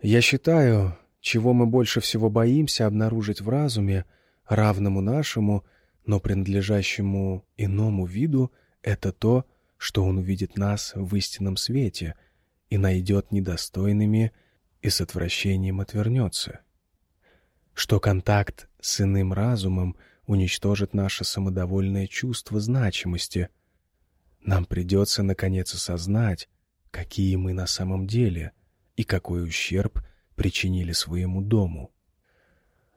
Я считаю, чего мы больше всего боимся обнаружить в разуме, равному нашему, но принадлежащему иному виду, это то, что он увидит нас в истинном свете и найдет недостойными и с отвращением отвернется. Что контакт с иным разумом уничтожит наше самодовольное чувство значимости. Нам придется, наконец, осознать, какие мы на самом деле и какой ущерб причинили своему дому.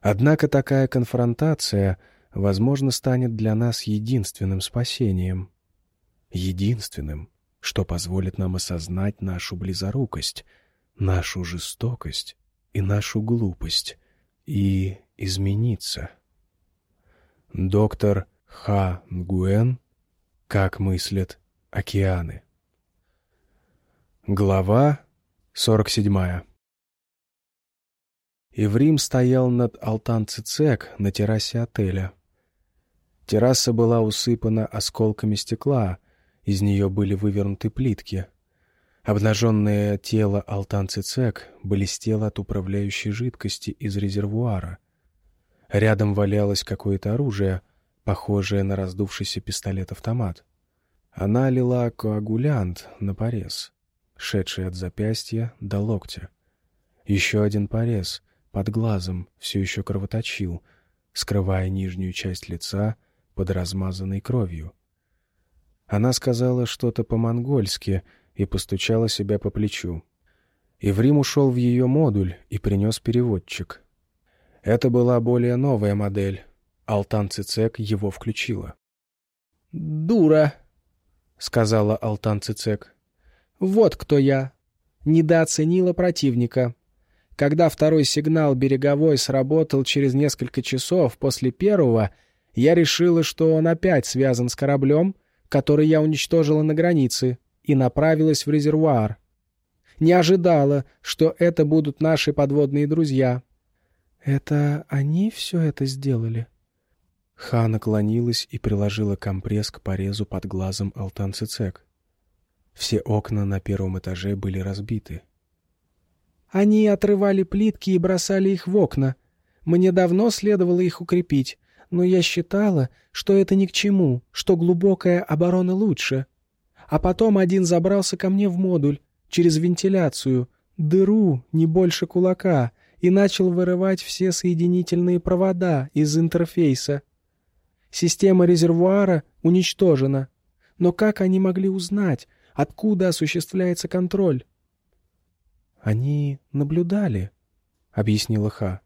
Однако такая конфронтация, возможно, станет для нас единственным спасением. Единственным, что позволит нам осознать нашу близорукость, нашу жестокость и нашу глупость и измениться. Доктор Ха Нгуэн «Как мыслят океаны». Глава 47 Иврим стоял над Алтан-Цицек на террасе отеля. Терраса была усыпана осколками стекла, из нее были вывернуты плитки. Обнаженное тело Алтан-Цицек блестело от управляющей жидкости из резервуара. Рядом валялось какое-то оружие, похожее на раздувшийся пистолет-автомат. Она лила коагулянт на порез шедший от запястья до локтя. Еще один порез под глазом все еще кровоточил, скрывая нижнюю часть лица под размазанной кровью. Она сказала что-то по-монгольски и постучала себя по плечу. Иврим ушел в ее модуль и принес переводчик. Это была более новая модель. Алтан Цицек его включила. «Дура!» — сказала Алтан Цицек. Вот кто я. Недооценила противника. Когда второй сигнал береговой сработал через несколько часов после первого, я решила, что он опять связан с кораблем, который я уничтожила на границе, и направилась в резервуар. Не ожидала, что это будут наши подводные друзья. «Это они все это сделали?» Ха наклонилась и приложила компресс к порезу под глазом Алтан Цицек. Все окна на первом этаже были разбиты. «Они отрывали плитки и бросали их в окна. Мне давно следовало их укрепить, но я считала, что это ни к чему, что глубокая оборона лучше. А потом один забрался ко мне в модуль, через вентиляцию, дыру не больше кулака, и начал вырывать все соединительные провода из интерфейса. Система резервуара уничтожена. Но как они могли узнать, Откуда осуществляется контроль?» «Они наблюдали», — объяснила Ха.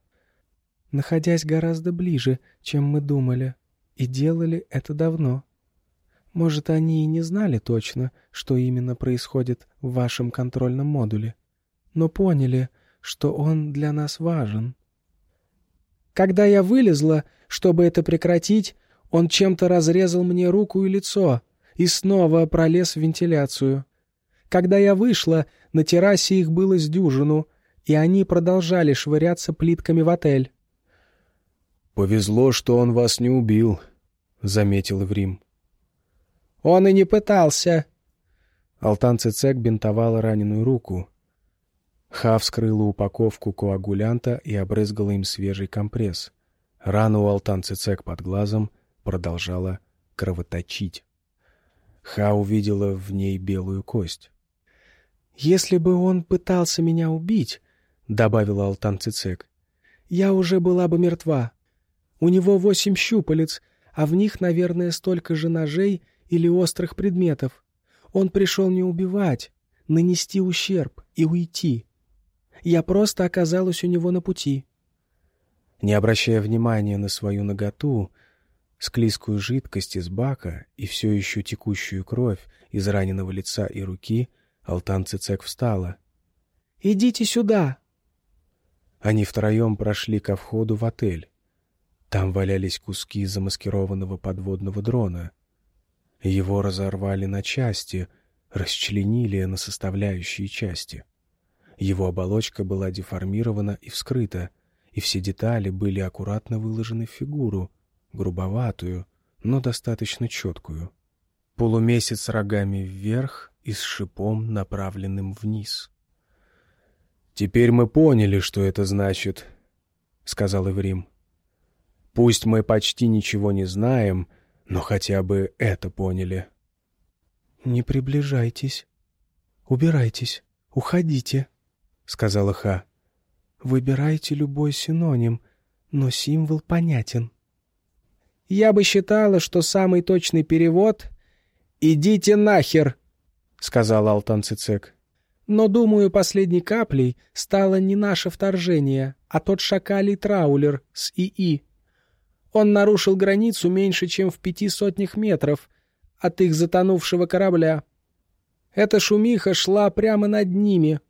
«Находясь гораздо ближе, чем мы думали, и делали это давно. Может, они и не знали точно, что именно происходит в вашем контрольном модуле, но поняли, что он для нас важен». Когда я вылезла, чтобы это прекратить, он чем-то разрезал мне руку и лицо — и снова пролез в вентиляцию. Когда я вышла, на террасе их было с дюжину, и они продолжали швыряться плитками в отель. «Повезло, что он вас не убил», — заметил Эврим. «Он и не пытался». Алтан Цицек бинтовала раненую руку. Ха вскрыла упаковку коагулянта и обрызгала им свежий компресс. Рана у Алтан Цицек под глазом продолжала кровоточить. Ха увидела в ней белую кость. «Если бы он пытался меня убить, — добавила Алтан Цицек, — я уже была бы мертва. У него восемь щупалец, а в них, наверное, столько же ножей или острых предметов. Он пришел не убивать, нанести ущерб и уйти. Я просто оказалась у него на пути». Не обращая внимания на свою наготу, Склизкую жидкость из бака и все еще текущую кровь из раненого лица и руки Алтан Цицек встала. «Идите сюда!» Они втроем прошли ко входу в отель. Там валялись куски замаскированного подводного дрона. Его разорвали на части, расчленили на составляющие части. Его оболочка была деформирована и вскрыта, и все детали были аккуратно выложены в фигуру, грубоватую, но достаточно четкую. Полумесяц рогами вверх и с шипом, направленным вниз. «Теперь мы поняли, что это значит», — сказал Эврим. «Пусть мы почти ничего не знаем, но хотя бы это поняли». «Не приближайтесь. Убирайтесь. Уходите», — сказала Ха. «Выбирайте любой синоним, но символ понятен». «Я бы считала, что самый точный перевод — «Идите нахер», — сказал Алтан Цицек. «Но, думаю, последней каплей стало не наше вторжение, а тот шакалий траулер с ИИ. Он нарушил границу меньше, чем в пяти сотнях метров от их затонувшего корабля. Эта шумиха шла прямо над ними.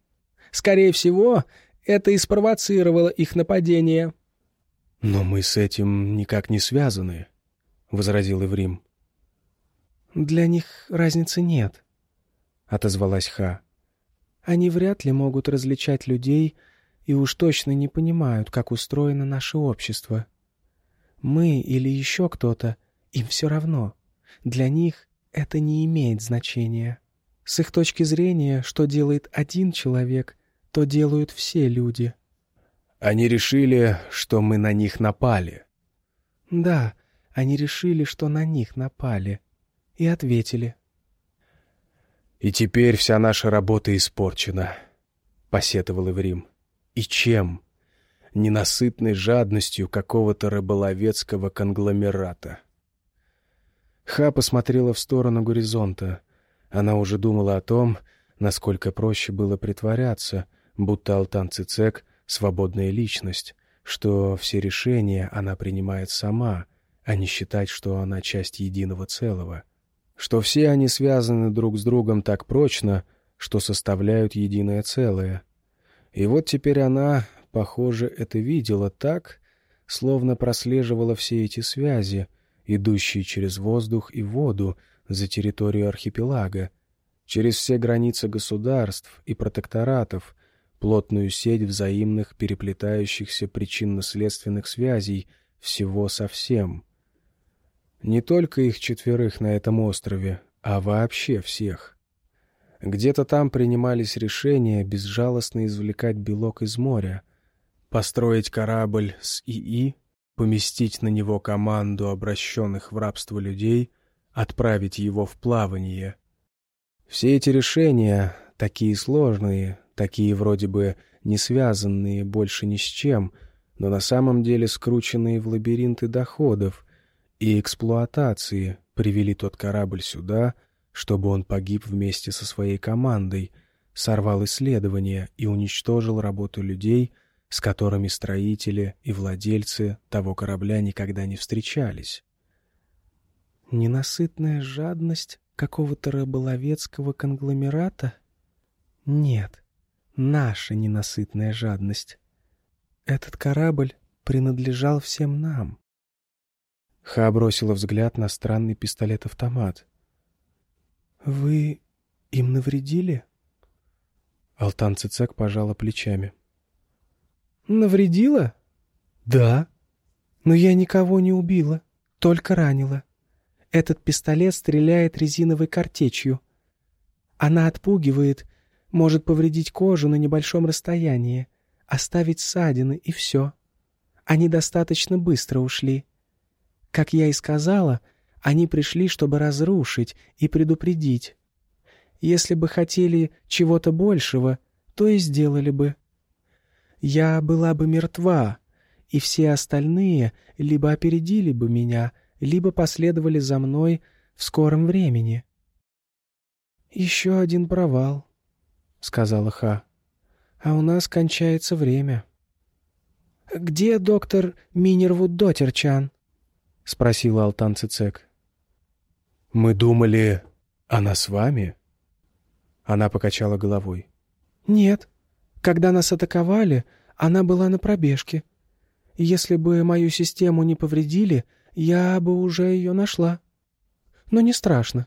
Скорее всего, это и спровоцировало их нападение». «Но мы с этим никак не связаны», — возразил Иврим. «Для них разницы нет», — отозвалась Ха. «Они вряд ли могут различать людей и уж точно не понимают, как устроено наше общество. Мы или еще кто-то, им все равно. Для них это не имеет значения. С их точки зрения, что делает один человек, то делают все люди». «Они решили, что мы на них напали». «Да, они решили, что на них напали. И ответили». «И теперь вся наша работа испорчена», — посетовал Иврим. «И чем? Ненасытной жадностью какого-то рыболовецкого конгломерата». Ха посмотрела в сторону горизонта. Она уже думала о том, насколько проще было притворяться, будто Алтан Цицек — свободная личность, что все решения она принимает сама, а не считать, что она часть единого целого, что все они связаны друг с другом так прочно, что составляют единое целое. И вот теперь она, похоже, это видела так, словно прослеживала все эти связи, идущие через воздух и воду за территорию архипелага, через все границы государств и протекторатов, плотную сеть взаимных переплетающихся причинно-следственных связей всего со всем. Не только их четверых на этом острове, а вообще всех. Где-то там принимались решения безжалостно извлекать белок из моря, построить корабль с ИИ, поместить на него команду обращенных в рабство людей, отправить его в плавание. Все эти решения, такие сложные, такие вроде бы не связанные больше ни с чем, но на самом деле скрученные в лабиринты доходов и эксплуатации, привели тот корабль сюда, чтобы он погиб вместе со своей командой, сорвал исследования и уничтожил работу людей, с которыми строители и владельцы того корабля никогда не встречались. Ненасытная жадность какого-то рыболовецкого конгломерата? Нет, наша ненасытная жадность. Этот корабль принадлежал всем нам. Ха бросила взгляд на странный пистолет-автомат. «Вы им навредили?» Алтан Цицек пожала плечами. «Навредила?» «Да. Но я никого не убила, только ранила. Этот пистолет стреляет резиновой картечью. Она отпугивает может повредить кожу на небольшом расстоянии, оставить ссадины и все. Они достаточно быстро ушли. Как я и сказала, они пришли, чтобы разрушить и предупредить. Если бы хотели чего-то большего, то и сделали бы. Я была бы мертва, и все остальные либо опередили бы меня, либо последовали за мной в скором времени. Еще один провал сказала Ха. «А у нас кончается время». «Где доктор Минервуд Дотерчан?» — спросила Алтан Цицек. «Мы думали, она с вами?» Она покачала головой. «Нет. Когда нас атаковали, она была на пробежке. Если бы мою систему не повредили, я бы уже ее нашла. Но не страшно.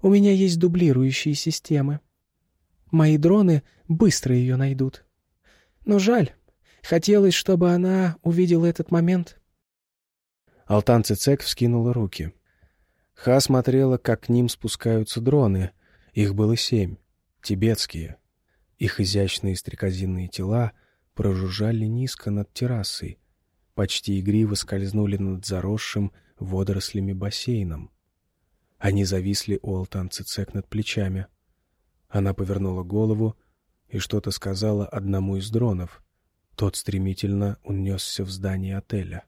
У меня есть дублирующие системы». Мои дроны быстро ее найдут. Но жаль. Хотелось, чтобы она увидела этот момент. Алтан Цицек вскинула руки. Ха смотрела, как к ним спускаются дроны. Их было семь. Тибетские. Их изящные стрекозинные тела прожужжали низко над террасой, почти игриво скользнули над заросшим водорослями бассейном. Они зависли у Алтан Цицек над плечами. Она повернула голову и что-то сказала одному из дронов. Тот стремительно унесся в здание отеля.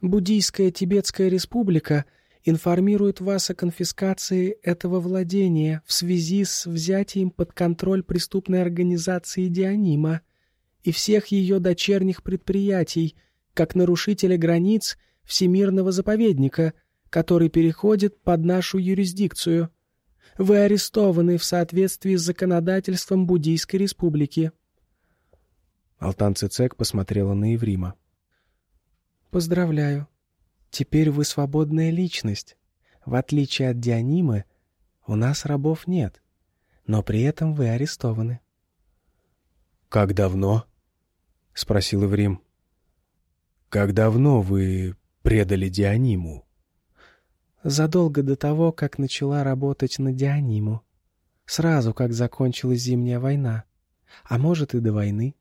«Буддийская Тибетская республика информирует вас о конфискации этого владения в связи с взятием под контроль преступной организации Дианима и всех ее дочерних предприятий, как нарушителя границ Всемирного заповедника, который переходит под нашу юрисдикцию. Вы арестованы в соответствии с законодательством Буддийской республики». Алтан Цицек посмотрела на Еврима. «Поздравляю. Теперь вы свободная личность. В отличие от Дианимы, у нас рабов нет, но при этом вы арестованы». «Как давно?» — спросил Еврим. «Как давно вы предали Дианиму?» «Задолго до того, как начала работать на Дианиму. Сразу, как закончилась Зимняя война. А может, и до войны.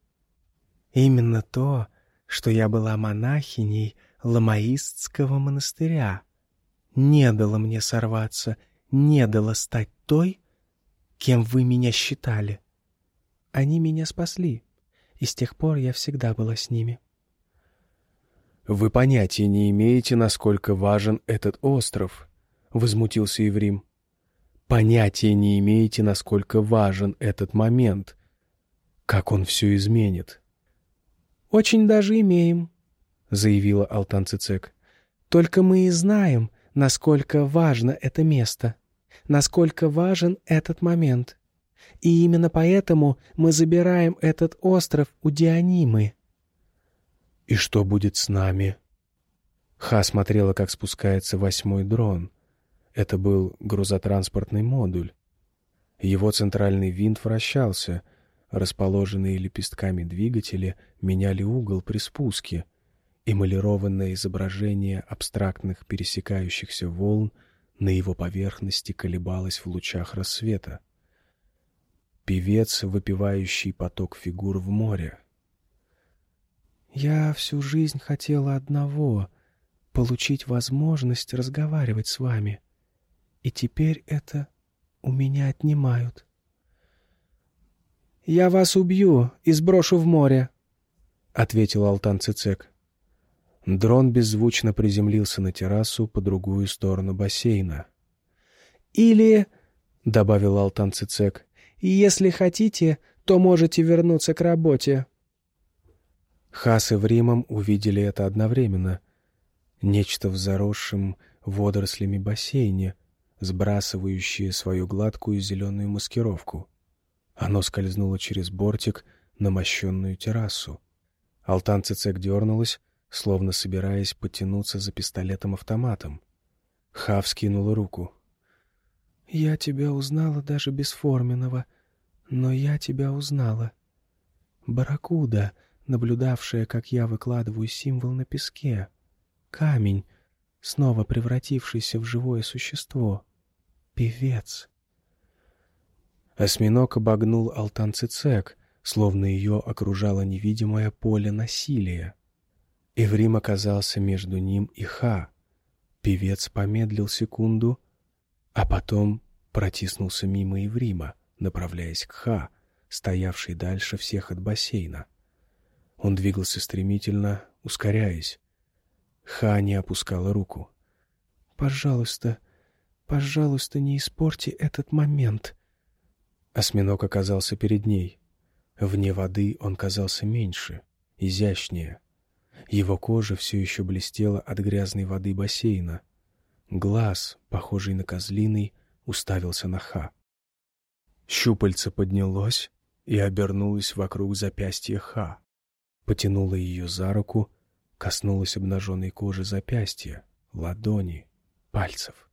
Именно то, что я была монахиней Ламаистского монастыря, не дало мне сорваться, не дало стать той, кем вы меня считали. Они меня спасли, и с тех пор я всегда была с ними. «Вы понятия не имеете, насколько важен этот остров», — возмутился Еврим. «Понятия не имеете, насколько важен этот момент. Как он все изменит». «Очень даже имеем», — заявила Алтан Цицек. «Только мы и знаем, насколько важно это место, насколько важен этот момент. И именно поэтому мы забираем этот остров у Дионимы». «И что будет с нами?» Ха смотрела, как спускается восьмой дрон. Это был грузотранспортный модуль. Его центральный винт вращался — Расположенные лепестками двигатели меняли угол при спуске. Эмалированное изображение абстрактных пересекающихся волн на его поверхности колебалось в лучах рассвета. Певец, выпивающий поток фигур в море. «Я всю жизнь хотела одного — получить возможность разговаривать с вами. И теперь это у меня отнимают». «Я вас убью и сброшу в море», — ответил Алтан Цицек. Дрон беззвучно приземлился на террасу по другую сторону бассейна. «Или», — добавил Алтан Цицек, — «если хотите, то можете вернуться к работе». Хас и Вримом увидели это одновременно. Нечто в заросшем водорослями бассейне, сбрасывающее свою гладкую зеленую маскировку. Оно скользнуло через бортик на мощенную террасу. Алтан Цицек дернулась, словно собираясь потянуться за пистолетом-автоматом. Хав скинула руку. «Я тебя узнала даже без форменного, но я тебя узнала. Баракуда, наблюдавшая, как я выкладываю символ на песке. Камень, снова превратившийся в живое существо. Певец». Осьминог обогнул Алтан Цицек, словно ее окружало невидимое поле насилия. Эврим оказался между ним и Ха. Певец помедлил секунду, а потом протиснулся мимо Еврима, направляясь к Ха, стоявшей дальше всех от бассейна. Он двигался стремительно, ускоряясь. Ха не опускала руку. «Пожалуйста, пожалуйста, не испорти этот момент», Осьминог оказался перед ней. Вне воды он казался меньше, изящнее. Его кожа все еще блестела от грязной воды бассейна. Глаз, похожий на козлиный, уставился на Ха. Щупальце поднялось и обернулось вокруг запястья Ха. Потянуло ее за руку, коснулась обнаженной кожи запястья, ладони, пальцев.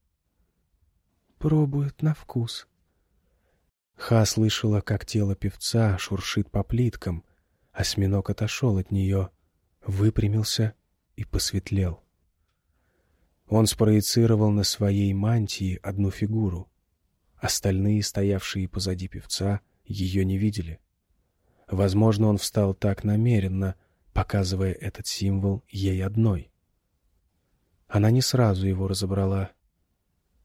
«Пробует на вкус», Ха слышала, как тело певца шуршит по плиткам. Осьминог отошел от нее, выпрямился и посветлел. Он спроецировал на своей мантии одну фигуру. Остальные, стоявшие позади певца, ее не видели. Возможно, он встал так намеренно, показывая этот символ ей одной. Она не сразу его разобрала.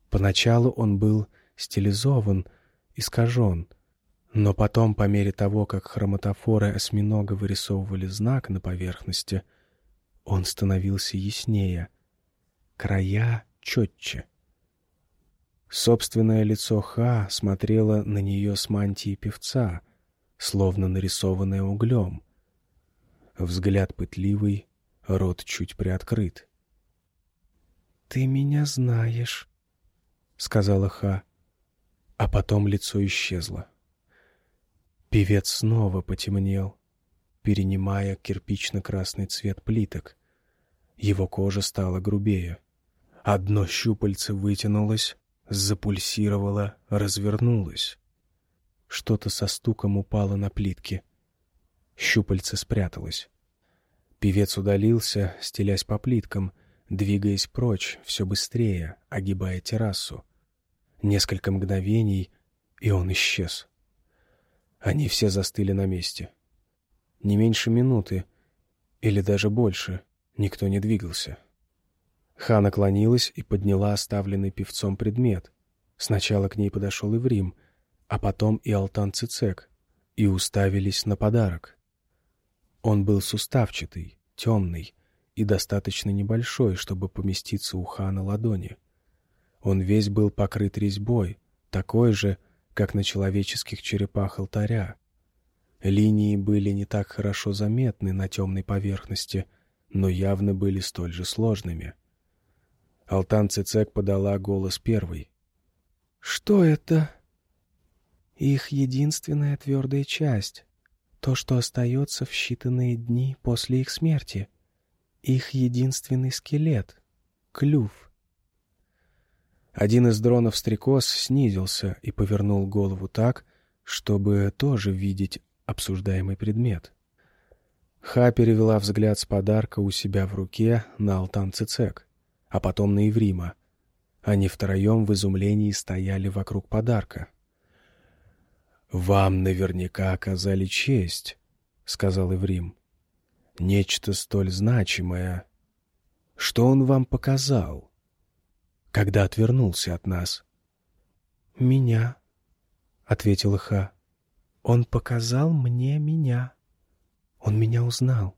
Поначалу он был стилизован, искажен, но потом, по мере того, как хроматофоры осьминога вырисовывали знак на поверхности, он становился яснее, края четче. Собственное лицо Ха смотрело на нее с мантии певца, словно нарисованное углем. Взгляд пытливый, рот чуть приоткрыт. «Ты меня знаешь», — сказала Ха, а потом лицо исчезло. Певец снова потемнел, перенимая кирпично-красный цвет плиток. Его кожа стала грубее. Одно щупальце вытянулось, запульсировало, развернулось. Что-то со стуком упало на плитки. Щупальце спряталось. Певец удалился, стелясь по плиткам, двигаясь прочь все быстрее, огибая террасу. Несколько мгновений, и он исчез. Они все застыли на месте. Не меньше минуты, или даже больше, никто не двигался. Ха наклонилась и подняла оставленный певцом предмет. Сначала к ней подошел Иврим, а потом и Алтан Цицек, и уставились на подарок. Он был суставчатый, темный, и достаточно небольшой, чтобы поместиться у Ха на ладони. Он весь был покрыт резьбой, такой же, как на человеческих черепах алтаря. Линии были не так хорошо заметны на темной поверхности, но явно были столь же сложными. Алтан Цицек подала голос первой. «Что это?» «Их единственная твердая часть, то, что остается в считанные дни после их смерти», их единственный скелет — клюв. Один из дронов-стрекоз снизился и повернул голову так, чтобы тоже видеть обсуждаемый предмет. Ха перевела взгляд с подарка у себя в руке на Алтан Цицек, а потом на Еврима. Они втроем в изумлении стояли вокруг подарка. «Вам наверняка оказали честь», — сказал Еврим нечто столь значимое. Что он вам показал, когда отвернулся от нас? — Меня, — ответила Ха. — Он показал мне меня. Он меня узнал.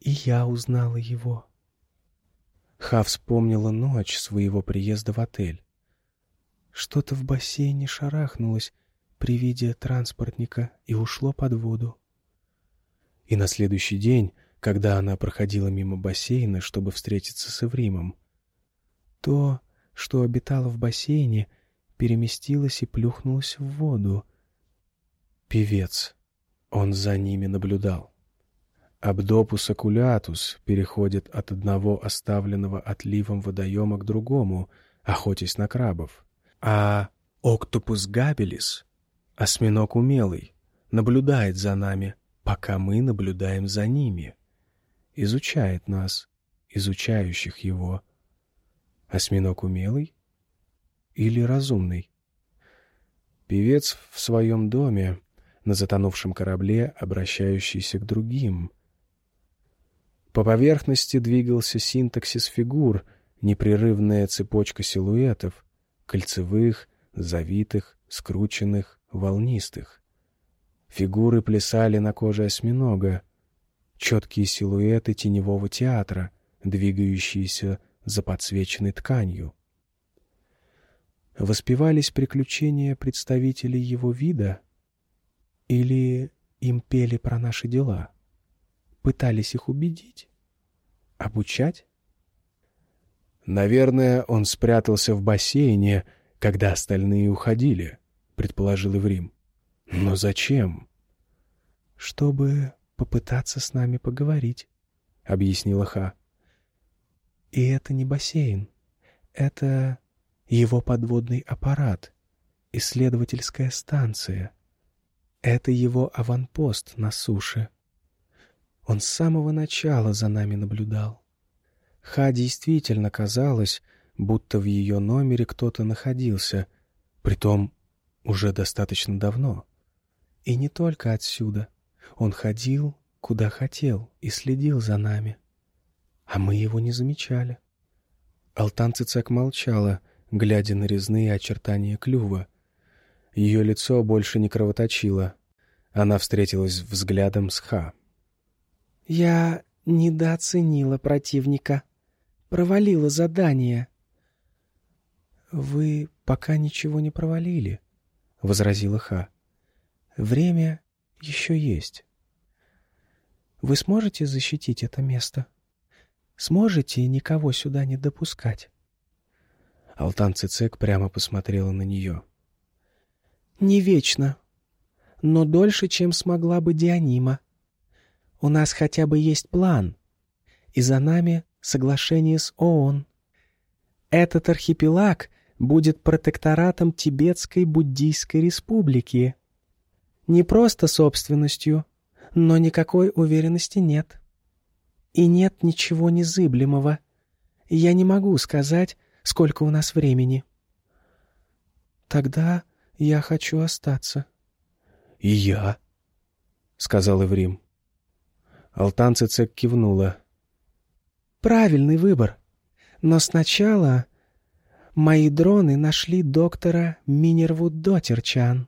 И я узнала его. Ха вспомнила ночь своего приезда в отель. Что-то в бассейне шарахнулось при виде транспортника и ушло под воду. И на следующий день, когда она проходила мимо бассейна, чтобы встретиться с Эвримом, то, что обитало в бассейне, переместилось и плюхнулось в воду. Певец. Он за ними наблюдал. Абдопус окулятус переходит от одного оставленного отливом водоема к другому, охотясь на крабов. А октопус габелис, осьминог умелый, наблюдает за нами — пока мы наблюдаем за ними. Изучает нас, изучающих его. Осьминог умелый или разумный? Певец в своем доме, на затонувшем корабле, обращающийся к другим. По поверхности двигался синтаксис фигур, непрерывная цепочка силуэтов, кольцевых, завитых, скрученных, волнистых. Фигуры плясали на коже осьминога, четкие силуэты теневого театра, двигающиеся за подсвеченной тканью. Воспевались приключения представителей его вида или им пели про наши дела? Пытались их убедить? Обучать? Наверное, он спрятался в бассейне, когда остальные уходили, предположил Иврим. Но зачем? Чтобы попытаться с нами поговорить, объяснила Ха. И это не бассейн. Это его подводный аппарат, исследовательская станция. Это его аванпост на суше. Он с самого начала за нами наблюдал. Ха действительно казалось, будто в ее номере кто-то находился, притом уже достаточно давно. И не только отсюда. Он ходил, куда хотел, и следил за нами. А мы его не замечали. Алтан Цицак молчала, глядя на резные очертания клюва. Ее лицо больше не кровоточило. Она встретилась взглядом с Ха. «Я недооценила противника. Провалила задание». «Вы пока ничего не провалили», — возразила Ха. «Время еще есть. Вы сможете защитить это место? Сможете никого сюда не допускать?» Алтан Цицек прямо посмотрела на нее. «Не вечно, но дольше, чем смогла бы Дианима. У нас хотя бы есть план, и за нами соглашение с ООН. Этот архипелаг будет протекторатом Тибетской буддийской республики. Не просто собственностью, но никакой уверенности нет. И нет ничего незыблемого. Я не могу сказать, сколько у нас времени. Тогда я хочу остаться. — И я, — сказал Эврим. Алтан Цицек кивнула. — Правильный выбор. Но сначала мои дроны нашли доктора Минервуд Дотерчан.